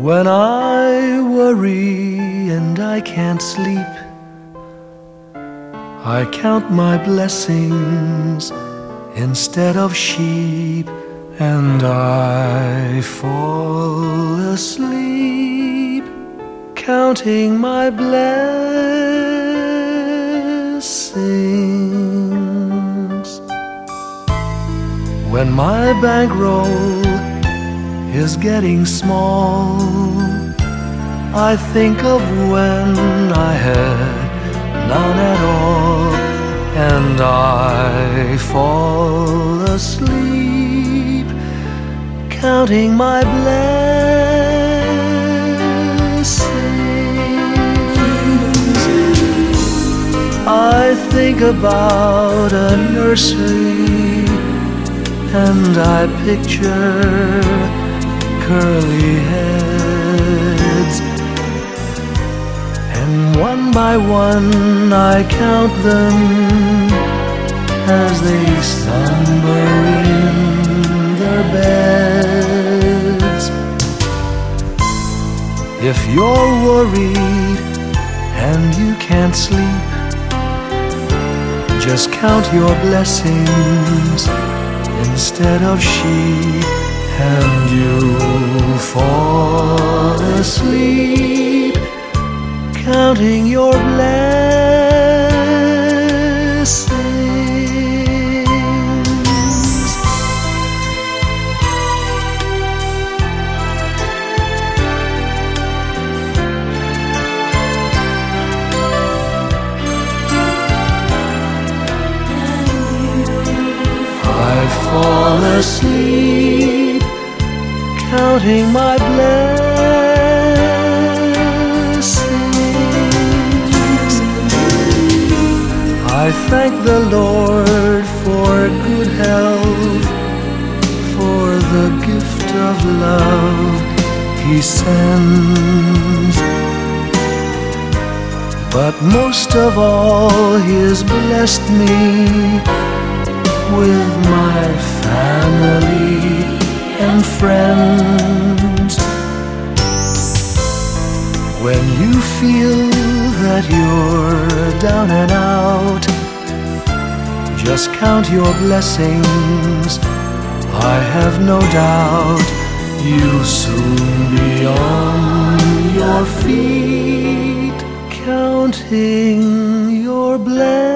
When I worry and I can't sleep, I count my blessings instead of sheep, and I fall asleep counting my blessings. When my bankroll is getting small, I think of when I had none at all, and I fall asleep counting my blessings. I think about a nursery and I picture curly heads. And one by one I count them as they slumber in their beds. If you're worried and you can't sleep, just count your blessings instead of sheep, and you'll fall asleep counting your blessings. I fall asleep counting my blessings. I thank the Lord for good health, for the gift of love He sends. But most of all, He has blessed me with my family and friends. When you feel that you're down and out, just count your blessings. I have no doubt you'll soon be on your feet, counting your blessings.